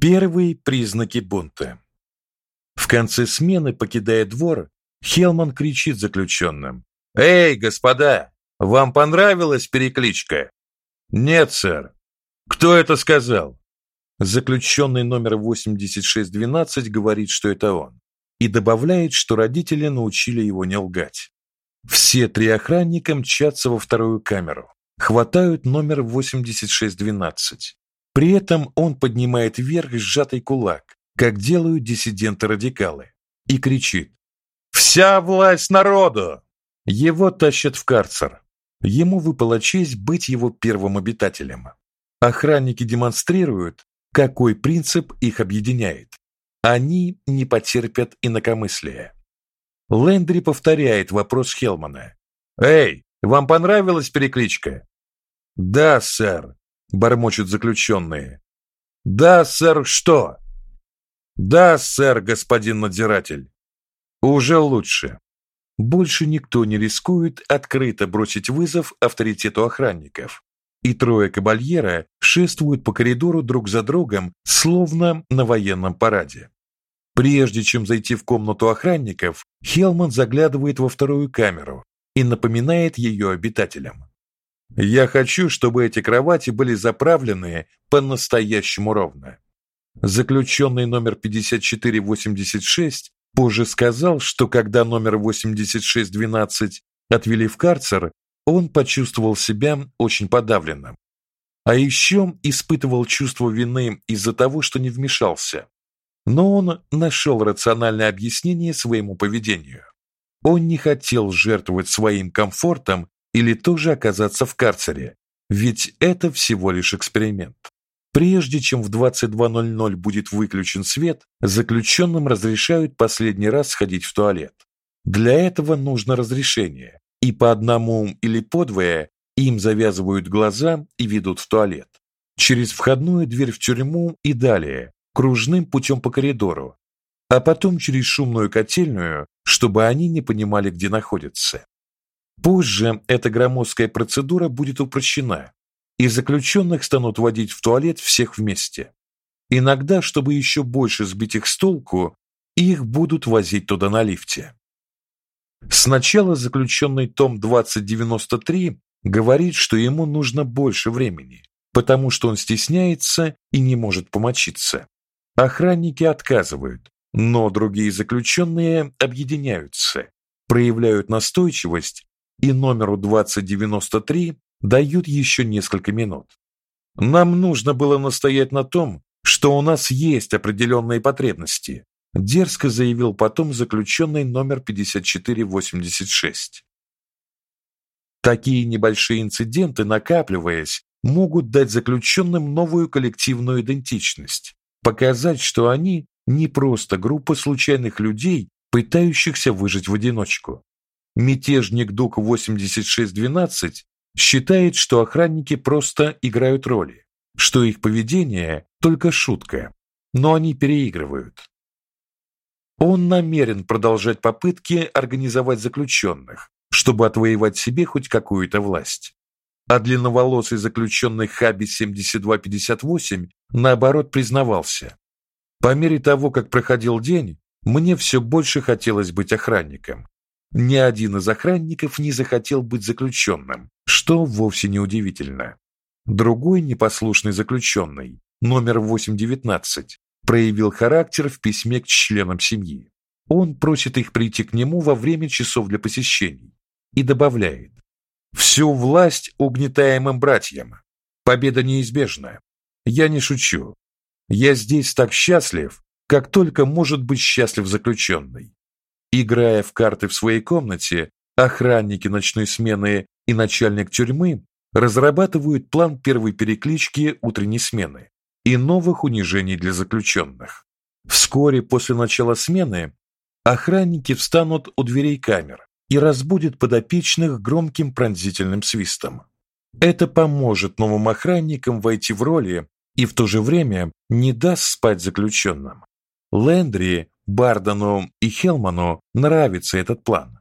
Первые признаки бунта. В конце смены, покидая двор, Хелман кричит заключенным: "Эй, господа, вам понравилась перекличка?" "Нет, сэр". "Кто это сказал?" Заключенный номер 8612 говорит, что это он, и добавляет, что родители научили его не лгать. Все три охранника мчатся во вторую камеру, хватают номер 8612. При этом он поднимает вверх сжатый кулак, как делают диссиденты-радикалы, и кричит: "Вся власть народу!" Его тащат в карцер. Ему выпала честь быть его первым обитателем. Охранники демонстрируют, какой принцип их объединяет. Они не потерпят инакомыслия. Лендри повторяет вопрос Хелмана. Эй, вам понравилась перекличка? Да, сэр, бормочут заключенные. Да, сэр, что? Да, сэр, господин надзиратель. Уже лучше. Больше никто не рискует открыто бросить вызов авторитету охранников. И трое кабальера шествуют по коридору друг за другом, словно на военном параде. Прежде чем зайти в комнату охранников, Хелман заглядывает во вторую камеру и напоминает ее обитателям: "Я хочу, чтобы эти кровати были заправлены по-настоящему ровно". Заключенный номер 5486 позже сказал, что когда номер 8612 отвели в карцер, он почувствовал себя очень подавленным. А еще испытывал чувство вины из-за того, что не вмешался. Но он нашел рациональное объяснение своему поведению. Он не хотел жертвовать своим комфортом или тоже оказаться в карцере, ведь это всего лишь эксперимент. Прежде чем в 22:00 будет выключен свет, заключенным разрешают последний раз сходить в туалет. Для этого нужно разрешение, и по одному или по двое им завязывают глаза и ведут в туалет. Через входную дверь в тюрьму и далее, кружным путем по коридору, а потом через шумную котельную, чтобы они не понимали, где находятся. Позже эта громоздкая процедура будет упрощена, и заключенных станут водить в туалет всех вместе. Иногда, чтобы еще больше сбить их с толку, их будут возить туда на лифте. Сначала заключенный Том 2093 говорит, что ему нужно больше времени, потому что он стесняется и не может помочиться. Охранники отказывают, но другие заключенные объединяются, проявляют настойчивость и номеру 2093 дают еще несколько минут. Нам нужно было настоять на том, что у нас есть определенные потребности, дерзко заявил потом заключенный номер 5486. Такие небольшие инциденты, накапливаясь, могут дать заключенным новую коллективную идентичность, показать, что они не просто группа случайных людей, пытающихся выжить в одиночку. Мятежник Дук 8612 считает, что охранники просто играют роли, что их поведение только шутка, но они переигрывают. Он намерен продолжать попытки организовать заключенных, чтобы отвоевать себе хоть какую-то власть. А длинноволосый заключенный Хаби 7258 наоборот признавался: "По мере того, как проходил день, мне все больше хотелось быть охранником. Ни один из охранников не захотел быть заключенным, что вовсе не удивительно. Другой непослушный заключенный, номер 819, проявил характер в письме к членам семьи. Он просит их прийти к нему во время часов для посещений и добавляет: "Всю власть угнетаемым братьям. Победа неизбежна. Я не шучу. Я здесь так счастлив, как только может быть счастлив заключенный. Играя в карты в своей комнате, охранники ночной смены и начальник тюрьмы разрабатывают план первой переклички утренней смены и новых унижений для заключенных. Вскоре после начала смены охранники встанут у дверей камер и разбудят подопечных громким пронзительным свистом. Это поможет новым охранникам войти в роли и в то же время не даст спать заключенным. Лендри Бардану и Хелману нравится этот план.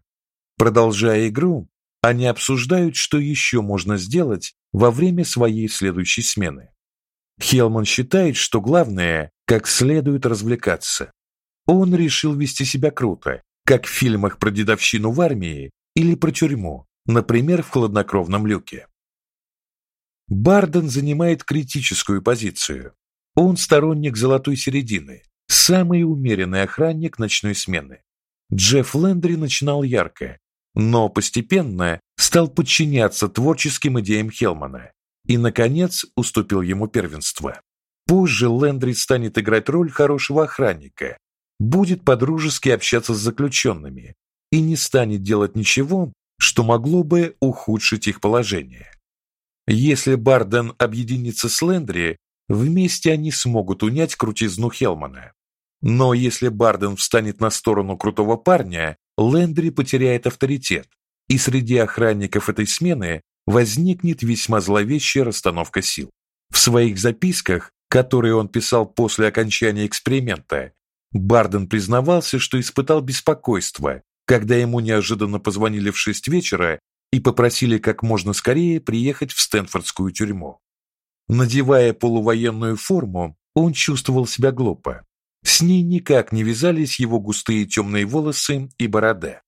Продолжая игру, они обсуждают, что еще можно сделать во время своей следующей смены. Хелман считает, что главное как следует развлекаться. Он решил вести себя круто, как в фильмах про дедовщину в армии или про тюрьму, например, в хладнокровном люке. Барден занимает критическую позицию. Он сторонник золотой середины, самый умеренный охранник ночной смены. Джефф Лендри начинал ярко, но постепенно стал подчиняться творческим идеям Хелмана и наконец уступил ему первенство. Позже Лендри станет играть роль хорошего охранника, будет подружески общаться с заключенными и не станет делать ничего, что могло бы ухудшить их положение. Если Барден объединится с Лендри, вместе они смогут унять крутизну Хелмана. Но если Барден встанет на сторону крутого парня, Лендри потеряет авторитет, и среди охранников этой смены возникнет весьма зловещая расстановка сил. В своих записках, которые он писал после окончания эксперимента, Барден признавался, что испытал беспокойство, когда ему неожиданно позвонили в шесть вечера и попросили как можно скорее приехать в Стэнфордскую тюрьму. Надевая полувоенную форму, он чувствовал себя глупо. С ней никак не вязались его густые темные волосы и борода.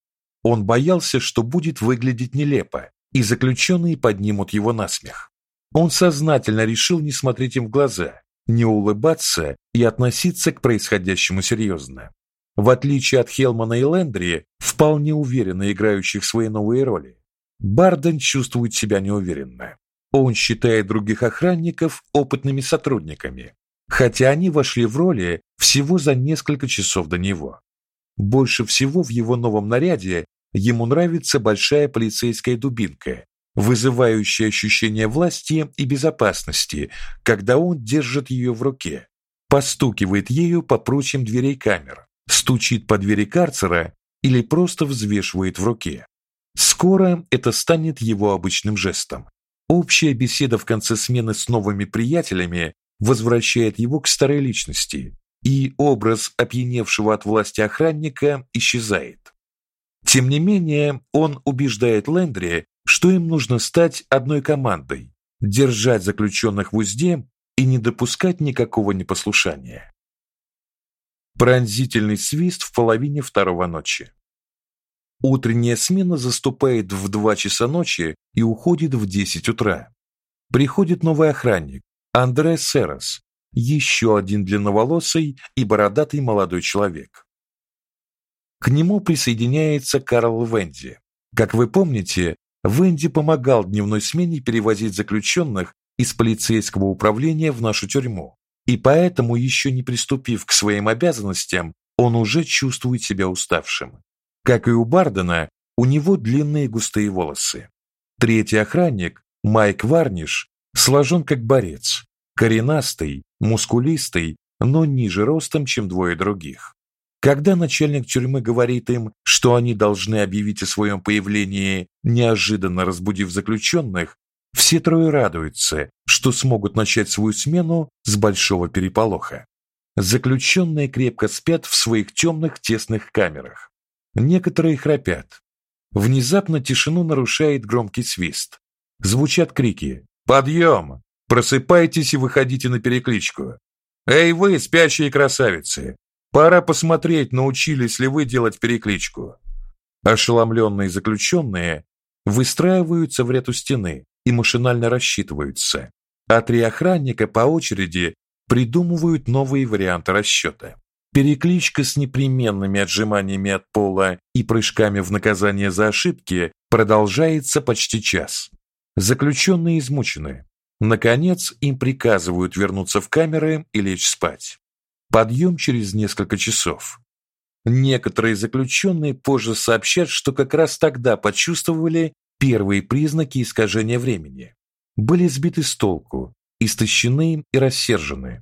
Он боялся, что будет выглядеть нелепо, и заключенные поднимут его на смех. Он сознательно решил не смотреть им в глаза, не улыбаться и относиться к происходящему серьезно. В отличие от Хелмана и Лендри, вполне уверенно играющих свои новые роли, Барден чувствует себя неуверенно. Он считает других охранников опытными сотрудниками, хотя они вошли в роли всего за несколько часов до него. Больше всего в его новом наряде ему нравится большая полицейская дубинка, вызывающее ощущение власти и безопасности, когда он держит ее в руке, постукивает ею по прочим дверей камер, стучит по двери карцера или просто взвешивает в руке. Скоро это станет его обычным жестом. Общая беседа в конце смены с новыми приятелями возвращает его к старой личности, и образ опьяневшего от власти охранника исчезает. Тем не менее, он убеждает Лендри, что им нужно стать одной командой, держать заключенных в узде и не допускать никакого непослушания. Пронзительный свист в половине второго ночи. Утренняя смена заступает в два часа ночи и уходит в десять утра. Приходит новый охранник, Андре Серас, еще один длинноволосый и бородатый молодой человек. К нему присоединяется Карл Венди. Как вы помните, Венди помогал дневной смене перевозить заключенных из полицейского управления в нашу тюрьму. И поэтому, еще не приступив к своим обязанностям, он уже чувствует себя уставшим. Как и у Бардена, у него длинные густые волосы. Третий охранник, Майк Варниш, сложен как борец, коренастый, мускулистый, но ниже ростом, чем двое других. Когда начальник тюрьмы говорит им, что они должны объявить о своем появлении, неожиданно разбудив заключенных, все трое радуются, что смогут начать свою смену с большого переполоха. Заключенные крепко спят в своих темных тесных камерах. Некоторые храпят. Внезапно тишину нарушает громкий свист. Звучат крики: "Подъем! Просыпайтесь и выходите на перекличку! Эй вы, спящие красавицы, Пора посмотреть, научились ли вы делать перекличку. Ошеломленные заключенные выстраиваются в ряд у стены и машинально рассчитываются, а три охранника по очереди придумывают новые варианты расчета. Перекличка с непременными отжиманиями от пола и прыжками в наказание за ошибки продолжается почти час. Заключенные измучены. Наконец, им приказывают вернуться в камеры и лечь спать. Подъем через несколько часов. Некоторые заключенные позже сообщат, что как раз тогда почувствовали первые признаки искажения времени. Были сбиты с толку, истощены и рассержены.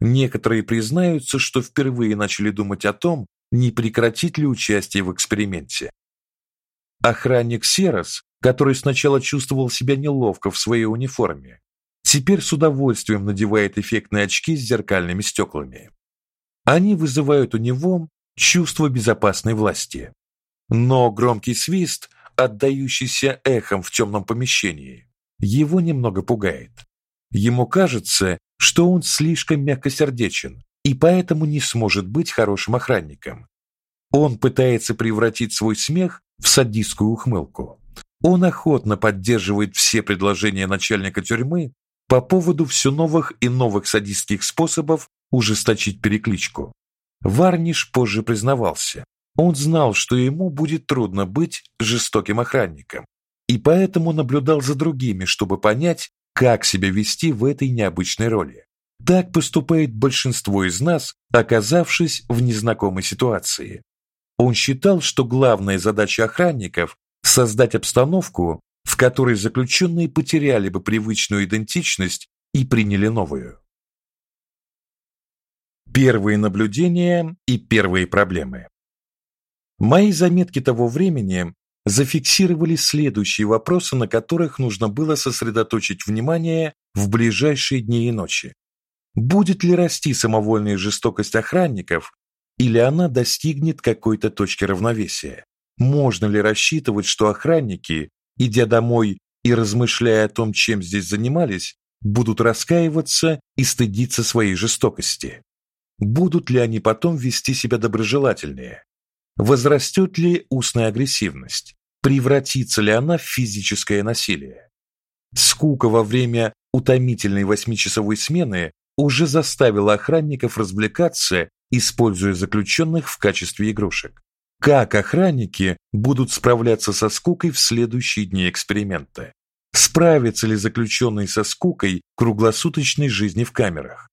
Некоторые признаются, что впервые начали думать о том, не прекратить ли участие в эксперименте. Охранник Серос, который сначала чувствовал себя неловко в своей униформе, теперь с удовольствием надевает эффектные очки с зеркальными стеклами. Они вызывают у него чувство безопасной власти. Но громкий свист, отдающийся эхом в темном помещении, его немного пугает. Ему кажется, что он слишком мягкосердечен, и поэтому не сможет быть хорошим охранником. Он пытается превратить свой смех в садистскую ухмылку. Он охотно поддерживает все предложения начальника тюрьмы по поводу все новых и новых садистских способов ужесточить перекличку. Варниш позже признавался, он знал, что ему будет трудно быть жестоким охранником, и поэтому наблюдал за другими, чтобы понять, как себя вести в этой необычной роли. Так поступает большинство из нас, оказавшись в незнакомой ситуации. Он считал, что главная задача охранников создать обстановку, в которой заключенные потеряли бы привычную идентичность и приняли новую. Первые наблюдения и первые проблемы. Мои заметки того времени зафиксировали следующие вопросы, на которых нужно было сосредоточить внимание в ближайшие дни и ночи. Будет ли расти самовольная жестокость охранников, или она достигнет какой-то точки равновесия? Можно ли рассчитывать, что охранники, идя домой и размышляя о том, чем здесь занимались, будут раскаиваться и стыдиться своей жестокости? Будут ли они потом вести себя доброжелательнее? Возрастет ли устная агрессивность? Превратится ли она в физическое насилие? Скука во время утомительной восьмичасовой смены уже заставила охранников развлекаться, используя заключенных в качестве игрушек. Как охранники будут справляться со скукой в следующие дни эксперимента? Справятся ли заключенные со скукой круглосуточной жизни в камерах?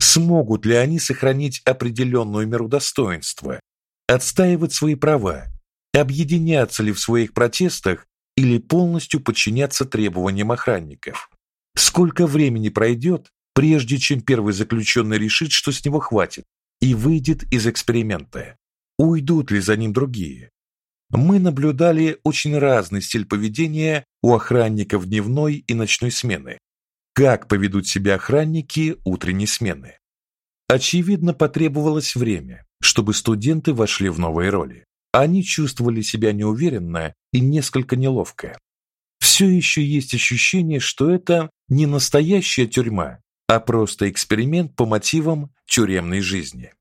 Смогут ли они сохранить определенную меру достоинства, отстаивать свои права, объединяться ли в своих протестах или полностью подчиняться требованиям охранников? Сколько времени пройдет, прежде чем первый заключенный решит, что с него хватит, и выйдет из эксперимента? Уйдут ли за ним другие? Мы наблюдали очень разный стиль поведения у охранников дневной и ночной смены. Как поведут себя охранники утренней смены? Очевидно, потребовалось время, чтобы студенты вошли в новые роли. Они чувствовали себя неуверенно и несколько неловко. Все еще есть ощущение, что это не настоящая тюрьма, а просто эксперимент по мотивам тюремной жизни.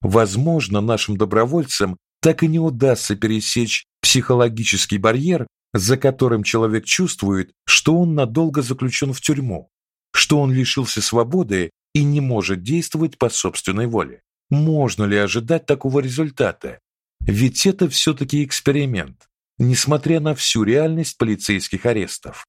Возможно, нашим добровольцам так и не удастся пересечь психологический барьер, за которым человек чувствует, что он надолго заключен в тюрьму, что он лишился свободы и не может действовать по собственной воле. Можно ли ожидать такого результата? Ведь это все таки эксперимент, несмотря на всю реальность полицейских арестов.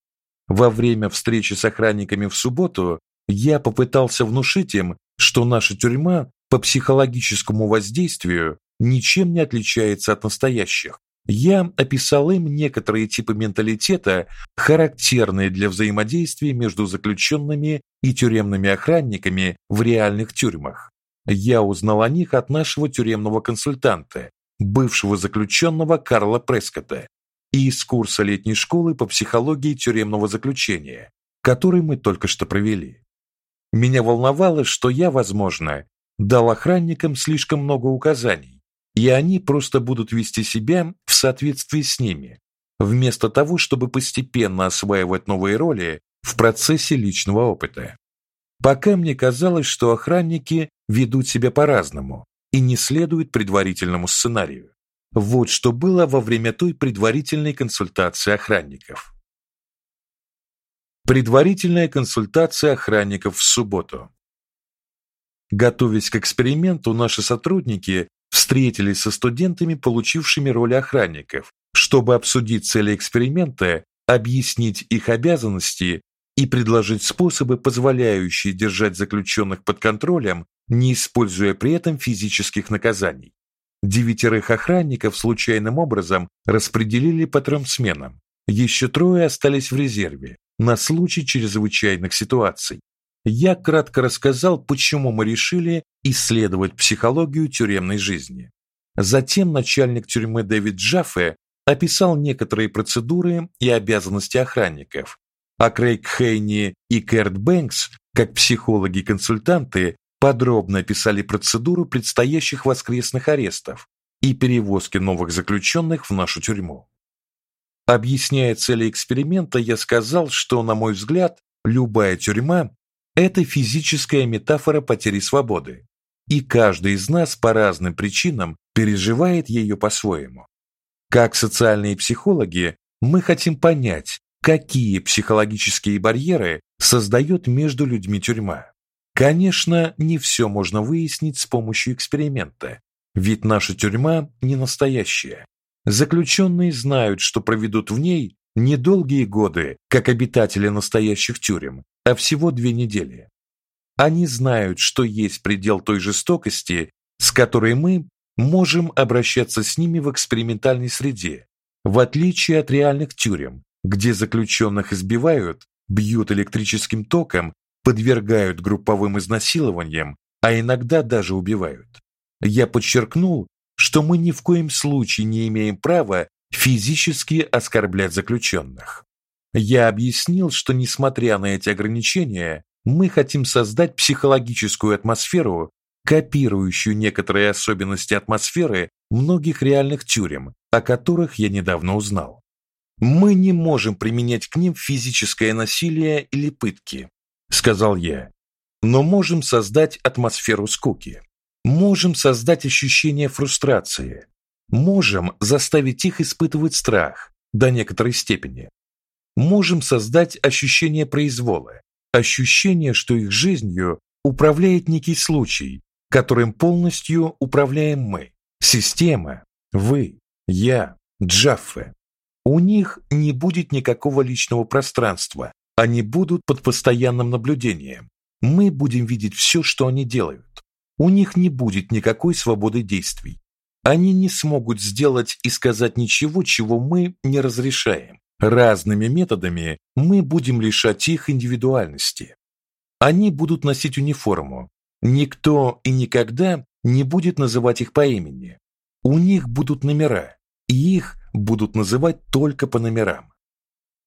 Во время встречи с охранниками в субботу я попытался внушить им, что наша тюрьма по психологическому воздействию ничем не отличается от настоящих. Я описал им некоторые типы менталитета, характерные для взаимодействия между заключенными и тюремными охранниками в реальных тюрьмах. Я узнал о них от нашего тюремного консультанта, бывшего заключенного Карла Прескотта, и из курса летней школы по психологии тюремного заключения, который мы только что провели. Меня волновало, что я, возможно, дал охранникам слишком много указаний, и они просто будут вести себя в соответствии с ними, вместо того, чтобы постепенно осваивать новые роли в процессе личного опыта. Пока мне казалось, что охранники ведут себя по-разному и не следуют предварительному сценарию. Вот что было во время той предварительной консультации охранников. Предварительная консультация охранников в субботу. Готовясь к эксперименту, наши сотрудники встретились со студентами, получившими роль охранников, чтобы обсудить цели эксперимента, объяснить их обязанности и предложить способы, позволяющие держать заключенных под контролем, не используя при этом физических наказаний. Девятерых охранников случайным образом распределили по трем сменам. Еще трое остались в резерве на случай чрезвычайных ситуаций я кратко рассказал, почему мы решили исследовать психологию тюремной жизни. Затем начальник тюрьмы Дэвид Джаффе описал некоторые процедуры и обязанности охранников, а Крейг Хейни и Керт Бэнкс, как психологи-консультанты, подробно описали процедуру предстоящих воскресных арестов и перевозки новых заключенных в нашу тюрьму. Объясняя цели эксперимента, я сказал, что, на мой взгляд, любая тюрьма это физическая метафора потери свободы. и каждый из нас по разным причинам переживает ее по-своему. Как социальные психологи, мы хотим понять, какие психологические барьеры создает между людьми тюрьма. Конечно, не все можно выяснить с помощью эксперимента, ведь наша тюрьма не настоящая. Заключенные знают, что проведут в ней недолгие годы, как обитатели настоящих тюрем, а всего две недели. Они знают, что есть предел той жестокости, с которой мы можем обращаться с ними в экспериментальной среде, в отличие от реальных тюрем, где заключенных избивают, бьют электрическим током, подвергают групповым изнасилованиям, а иногда даже убивают. Я подчеркнул, что мы ни в коем случае не имеем права физически оскорблять заключенных. Я объяснил, что несмотря на эти ограничения, мы хотим создать психологическую атмосферу, копирующую некоторые особенности атмосферы многих реальных тюрем, о которых я недавно узнал. Мы не можем применять к ним физическое насилие или пытки, сказал я. Но можем создать атмосферу скуки. Можем создать ощущение фрустрации. Можем заставить их испытывать страх до некоторой степени. Можем создать ощущение произвола, ощущение, что их жизнью управляет некий случай, которым полностью управляем мы. Система, вы, я, Джаффе. У них не будет никакого личного пространства. Они будут под постоянным наблюдением. Мы будем видеть все, что они делают. У них не будет никакой свободы действий. Они не смогут сделать и сказать ничего, чего мы не разрешаем. Разными методами мы будем лишать их индивидуальности. Они будут носить униформу. Никто и никогда не будет называть их по имени. У них будут номера, и их будут называть только по номерам.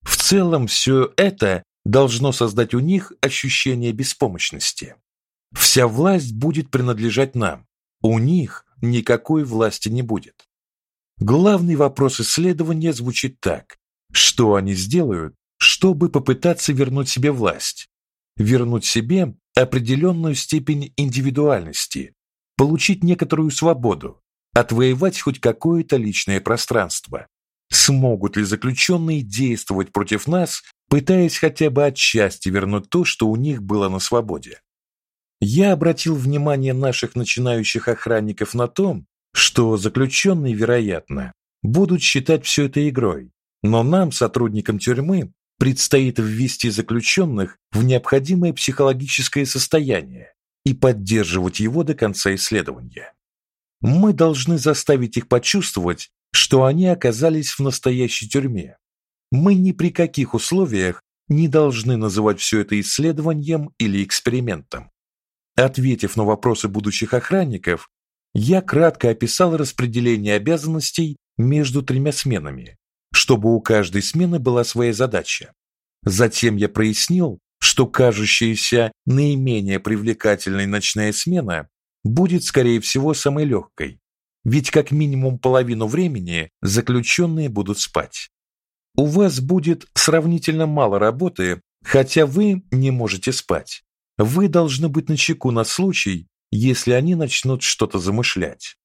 В целом все это должно создать у них ощущение беспомощности. Вся власть будет принадлежать нам. У них никакой власти не будет. Главный вопрос исследования звучит так: что они сделают, чтобы попытаться вернуть себе власть? Вернуть себе определенную степень индивидуальности, получить некоторую свободу, отвоевать хоть какое-то личное пространство. Смогут ли заключенные действовать против нас, пытаясь хотя бы отчасти вернуть то, что у них было на свободе? Я обратил внимание наших начинающих охранников на том, что заключенные, вероятно, будут считать все это игрой, но нам, сотрудникам тюрьмы, предстоит ввести заключенных в необходимое психологическое состояние и поддерживать его до конца исследования. Мы должны заставить их почувствовать, что они оказались в настоящей тюрьме. Мы ни при каких условиях не должны называть все это исследованием или экспериментом. Ответив на вопросы будущих охранников, я кратко описал распределение обязанностей между тремя сменами, чтобы у каждой смены была своя задача. Затем я прояснил, что кажущаяся наименее привлекательной ночная смена будет скорее всего самой легкой, ведь как минимум половину времени заключенные будут спать. У вас будет сравнительно мало работы, хотя вы не можете спать. Вы должны быть начеку на случай, если они начнут что-то замышлять.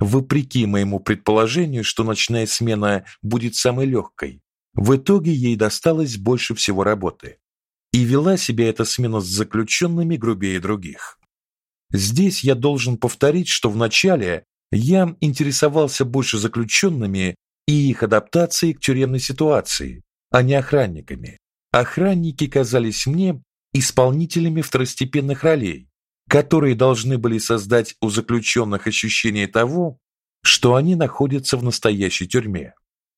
Вопреки моему предположению, что ночная смена будет самой легкой, в итоге ей досталось больше всего работы. И вела себя эта смена с заключенными грубее других. Здесь я должен повторить, что вначале я интересовался больше заключенными и их адаптацией к тюремной ситуации, а не охранниками. Охранники казались мне исполнителями второстепенных ролей, которые должны были создать у заключенных ощущение того, что они находятся в настоящей тюрьме.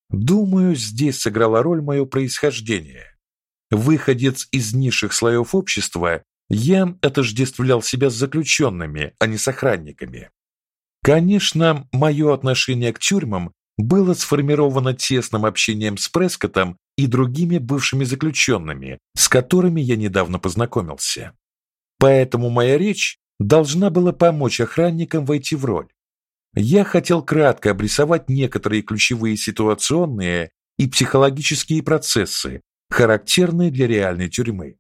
Думаю, здесь сыграла роль мое происхождение. Выходец из низших слоев общества, я отождествлял себя с заключенными, а не с охранниками. Конечно, мое отношение к тюрьмам было сформировано тесным общением с Прескотом и другими бывшими заключенными, с которыми я недавно познакомился. Поэтому моя речь должна была помочь охранникам войти в роль. Я хотел кратко обрисовать некоторые ключевые ситуационные и психологические процессы, характерные для реальной тюрьмы.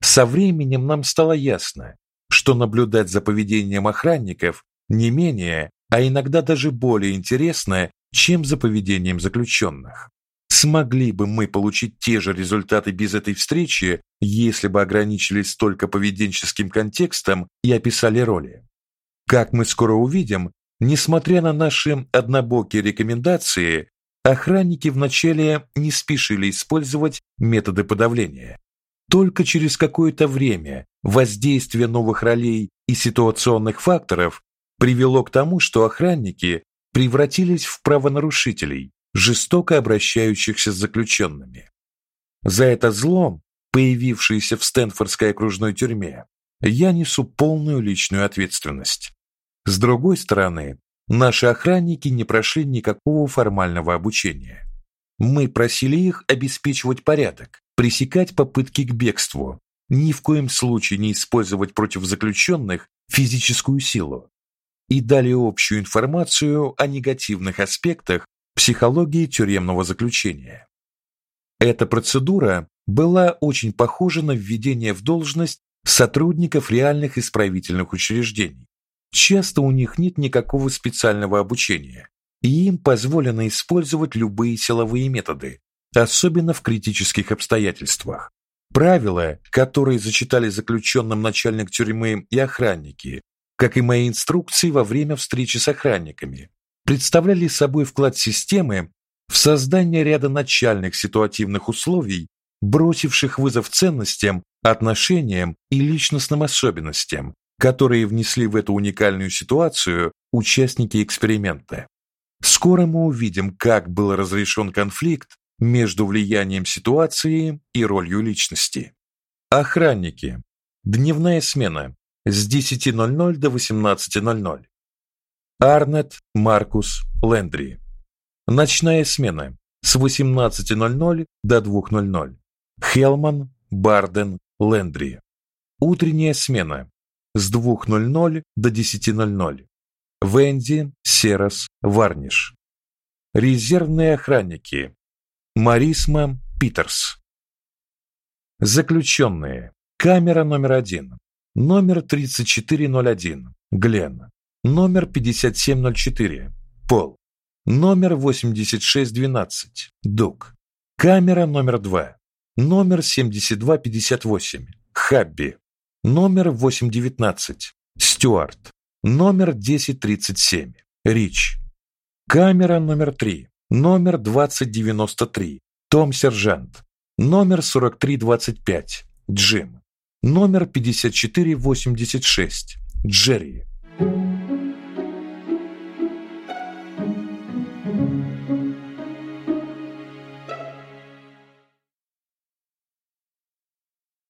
Со временем нам стало ясно, что наблюдать за поведением охранников не менее, а иногда даже более интересно, чем за поведением заключенных. Смогли бы мы получить те же результаты без этой встречи, если бы ограничились только поведенческим контекстом и описали роли? Как мы скоро увидим, несмотря на наши однобокие рекомендации, охранники вначале не спешили использовать методы подавления. Только через какое-то время воздействие новых ролей и ситуационных факторов привело к тому, что охранники превратились в правонарушителей, жестоко обращающихся с заключенными. За это зло, появившееся в Стэнфордской окружной тюрьме, я несу полную личную ответственность. С другой стороны, наши охранники не прошли никакого формального обучения. Мы просили их обеспечивать порядок, пресекать попытки к бегству, ни в коем случае не использовать против заключенных физическую силу. И дали общую информацию о негативных аспектах психологии тюремного заключения. Эта процедура была очень похожа на введение в должность сотрудников реальных исправительных учреждений. Часто у них нет никакого специального обучения, и им позволено использовать любые силовые методы, особенно в критических обстоятельствах. Правила, которые зачитали заключенным начальник тюрьмы и охранники, как и мои инструкции во время встречи с охранниками, представляли собой вклад системы в создание ряда начальных ситуативных условий, бросивших вызов ценностям, отношениям и личностным особенностям, которые внесли в эту уникальную ситуацию участники эксперимента. Скоро мы увидим, как был разрешен конфликт между влиянием ситуации и ролью личности. Охранники. Дневная смена с 10:00 до 18:00. Арнет, Маркус, Лендри. Ночная смена с 18:00 до 2:00. Хелман, Барден, Лендри. Утренняя смена с 2:00 до 10:00. Венди, Серас, Варниш. Резервные охранники. Марисма, Питерс. Заключенные. Камера номер один. Номер 3401. Глен номер 5704, Пол, номер 8612, Дук, камера номер 2, номер 7258, Хабби, номер 819, Стюарт, номер 1037, Рич, камера номер 3, номер 2093, Том Сержант, номер 4325, Джим, номер 5486, Джерри,